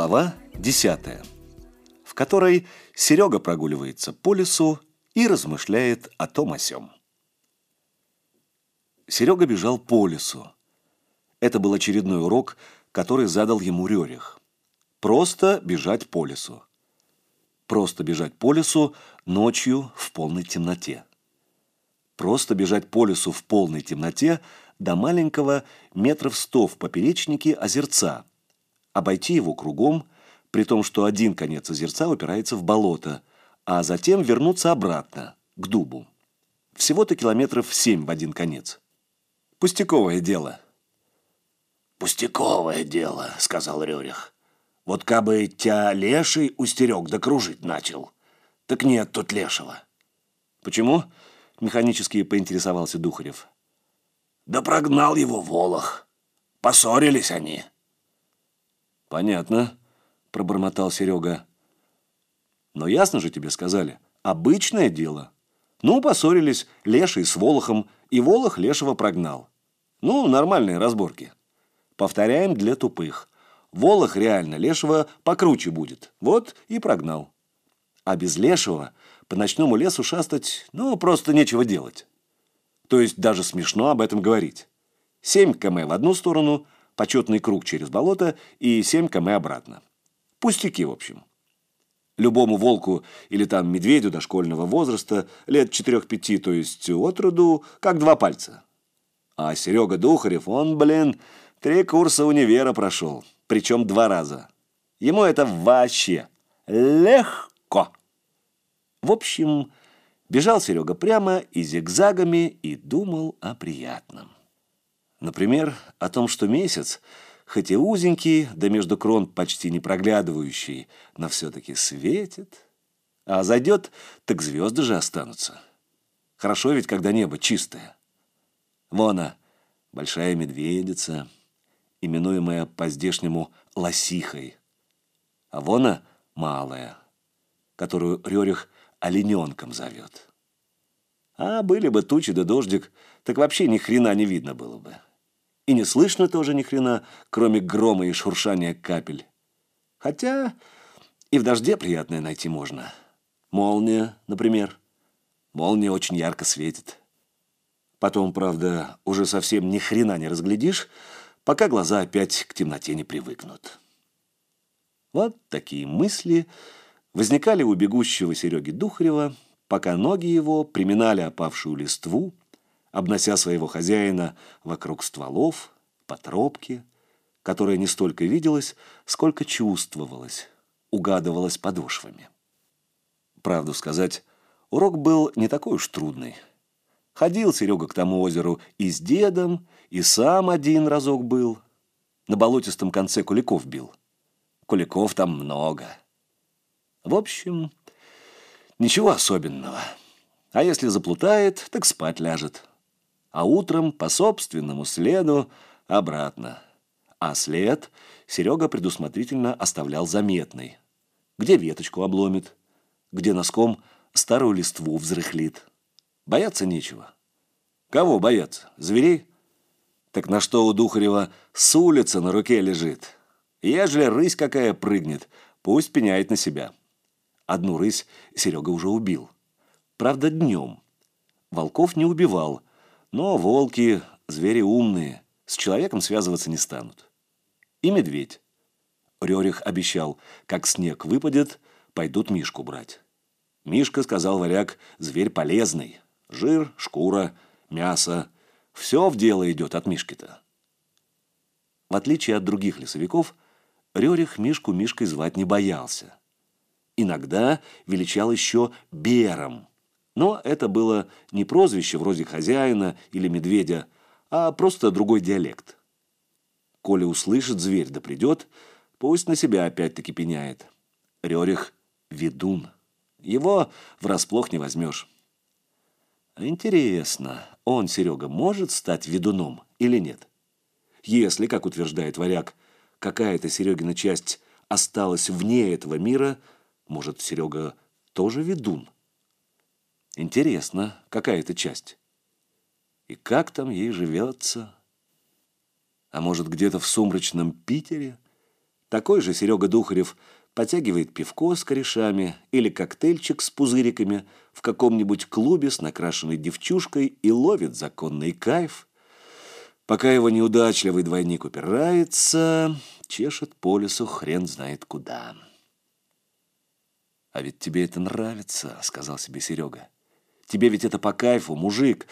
Глава 10, в которой Серега прогуливается по лесу и размышляет о том о сём. Серега бежал по лесу. Это был очередной урок, который задал ему Рерих. Просто бежать по лесу. Просто бежать по лесу ночью в полной темноте. Просто бежать по лесу в полной темноте до маленького метров сто в поперечнике озерца – обойти его кругом, при том, что один конец озерца упирается в болото, а затем вернуться обратно, к дубу. Всего-то километров семь в один конец. Пустяковое дело. «Пустяковое дело», — сказал Рерих. «Вот кабы тя леший устерег да кружить начал. Так нет тут лешего». «Почему?» — механически поинтересовался Духарев. «Да прогнал его Волох. Поссорились они». «Понятно», – пробормотал Серега. «Но ясно же тебе сказали. Обычное дело. Ну, поссорились Леший с Волохом, и Волох Лешего прогнал. Ну, нормальные разборки. Повторяем для тупых. Волох реально Лешего покруче будет. Вот и прогнал. А без Лешего по ночному лесу шастать, ну, просто нечего делать. То есть даже смешно об этом говорить. Семь км в одну сторону – почетный круг через болото и 7 км обратно. Пустяки, в общем. Любому волку или там медведю дошкольного возраста, лет 4-5, то есть от как два пальца. А Серега Духарев, он, блин, три курса универа прошел, причем два раза. Ему это вообще легко. В общем, бежал Серега прямо и зигзагами и думал о приятном. Например, о том, что месяц, хоть и узенький, да между крон почти не проглядывающий, но все-таки светит. А зайдет, так звезды же останутся. Хорошо ведь, когда небо чистое. Вон она, большая медведица, именуемая по-здешнему лосихой. А вон она, малая, которую Рерих олененком зовет. А были бы тучи да дождик, так вообще ни хрена не видно было бы. И не слышно тоже ни хрена, кроме грома и шуршания капель. Хотя и в дожде приятное найти можно. Молния, например. Молния очень ярко светит. Потом, правда, уже совсем ни хрена не разглядишь, пока глаза опять к темноте не привыкнут. Вот такие мысли возникали у бегущего Сереги Духарева, пока ноги его приминали опавшую листву, обнося своего хозяина вокруг стволов, по тропке, которая не столько виделась, сколько чувствовалась, угадывалась подошвами. Правду сказать, урок был не такой уж трудный. Ходил Серега к тому озеру и с дедом, и сам один разок был. На болотистом конце куликов бил. Куликов там много. В общем, ничего особенного. А если заплутает, так спать ляжет а утром по собственному следу обратно. А след Серега предусмотрительно оставлял заметный. Где веточку обломит, где носком старую листву взрыхлит. Бояться нечего. Кого бояться? Зверей? Так на что у Духарева с улицы на руке лежит? Ежели рысь какая прыгнет, пусть пеняет на себя. Одну рысь Серега уже убил. Правда, днем. Волков не убивал, но волки – звери умные, с человеком связываться не станут. И медведь. Рерих обещал, как снег выпадет, пойдут Мишку брать. Мишка, сказал варяг, зверь полезный. Жир, шкура, мясо – все в дело идет от Мишки-то. В отличие от других лесовиков, Рерих Мишку Мишкой звать не боялся. Иногда величал еще Бером – но это было не прозвище вроде хозяина или медведя, а просто другой диалект. Коли услышит зверь да придет, пусть на себя опять-таки пеняет. Рерих – ведун. Его врасплох не возьмешь. Интересно, он, Серега, может стать ведуном или нет? Если, как утверждает варяг, какая-то Серегина часть осталась вне этого мира, может, Серега тоже ведун? Интересно, какая это часть? И как там ей живется? А может, где-то в сумрачном Питере? Такой же Серега Духарев потягивает пивко с корешами или коктейльчик с пузыриками в каком-нибудь клубе с накрашенной девчушкой и ловит законный кайф. Пока его неудачливый двойник упирается, чешет по лесу хрен знает куда. «А ведь тебе это нравится», — сказал себе Серега. «Тебе ведь это по кайфу, мужик.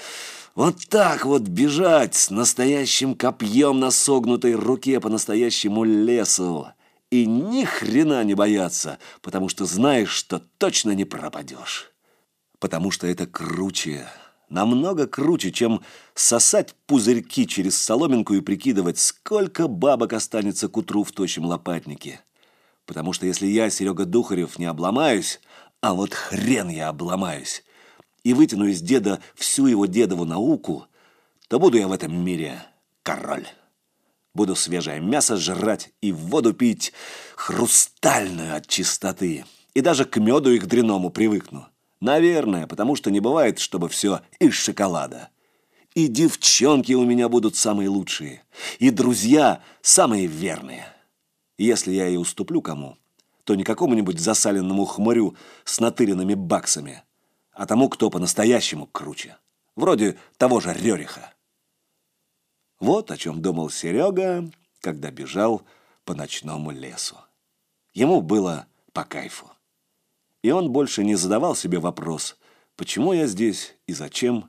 Вот так вот бежать с настоящим копьем на согнутой руке по настоящему лесу и ни хрена не бояться, потому что знаешь, что точно не пропадешь. Потому что это круче, намного круче, чем сосать пузырьки через соломинку и прикидывать, сколько бабок останется к утру в тощем лопатнике. Потому что если я, Серега Духарев, не обломаюсь, а вот хрен я обломаюсь, и вытяну из деда всю его дедову науку, то буду я в этом мире король. Буду свежее мясо жрать и воду пить хрустальную от чистоты. И даже к меду их дряному привыкну. Наверное, потому что не бывает, чтобы все из шоколада. И девчонки у меня будут самые лучшие. И друзья самые верные. Если я и уступлю кому, то не какому-нибудь засаленному хмырю с натыренными баксами, а тому, кто по-настоящему круче. Вроде того же Рериха. Вот о чем думал Серега, когда бежал по ночному лесу. Ему было по кайфу. И он больше не задавал себе вопрос, почему я здесь и зачем,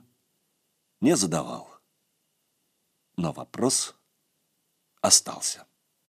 не задавал. Но вопрос остался.